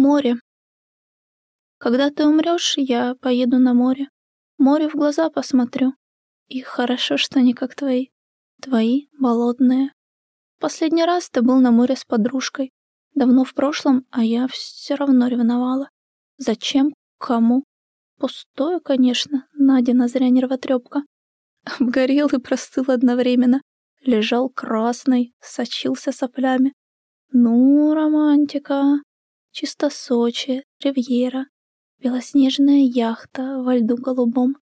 Море. Когда ты умрешь, я поеду на море. Море в глаза посмотрю. И хорошо, что не как твои. Твои болотные. Последний раз ты был на море с подружкой. Давно в прошлом, а я все равно ревновала. Зачем? Кому? Пустое, конечно, Надина зря нервотрепка. Обгорел и простыл одновременно. Лежал красный, сочился соплями. Ну, романтика. Чисто Сочи, Ривьера, белоснежная яхта во льду голубом,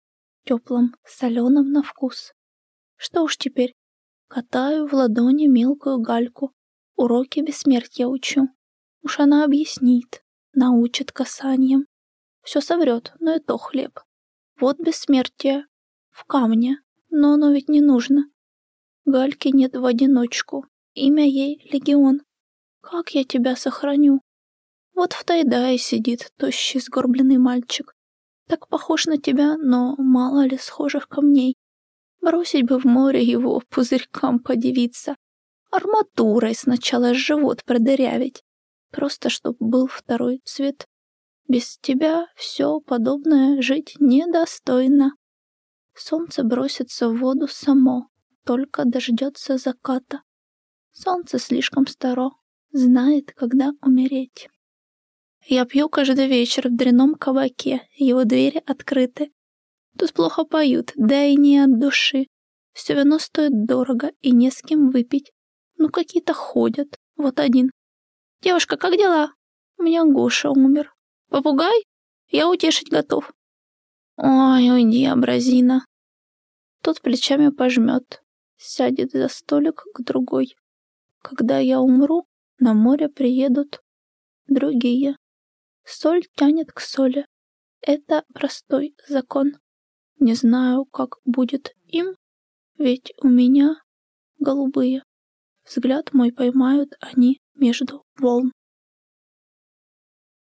теплом, соленом на вкус. Что уж теперь, катаю в ладони мелкую гальку, уроки бессмертия учу. Уж она объяснит, научит касанием. Все соврет, но и то хлеб. Вот бессмертие. В камне, но оно ведь не нужно. Гальки нет в одиночку, имя ей Легион. Как я тебя сохраню? Вот в Тайдае сидит тощий сгорбленный мальчик. Так похож на тебя, но мало ли схожих камней. Бросить бы в море его пузырькам подивиться. Арматурой сначала живот продырявить. Просто чтоб был второй цвет. Без тебя все подобное жить недостойно. Солнце бросится в воду само, только дождется заката. Солнце слишком старо, знает, когда умереть. Я пью каждый вечер в дряном кабаке, его двери открыты. Тут плохо поют, да и не от души. Все вино стоит дорого, и не с кем выпить. Ну, какие-то ходят. Вот один. «Девушка, как дела?» «У меня Гоша умер». «Попугай?» «Я утешить готов». «Ой, уйди, абразина». Тот плечами пожмет, сядет за столик к другой. Когда я умру, на море приедут другие. Соль тянет к соли. Это простой закон. Не знаю, как будет им, ведь у меня голубые. Взгляд мой поймают они между волн.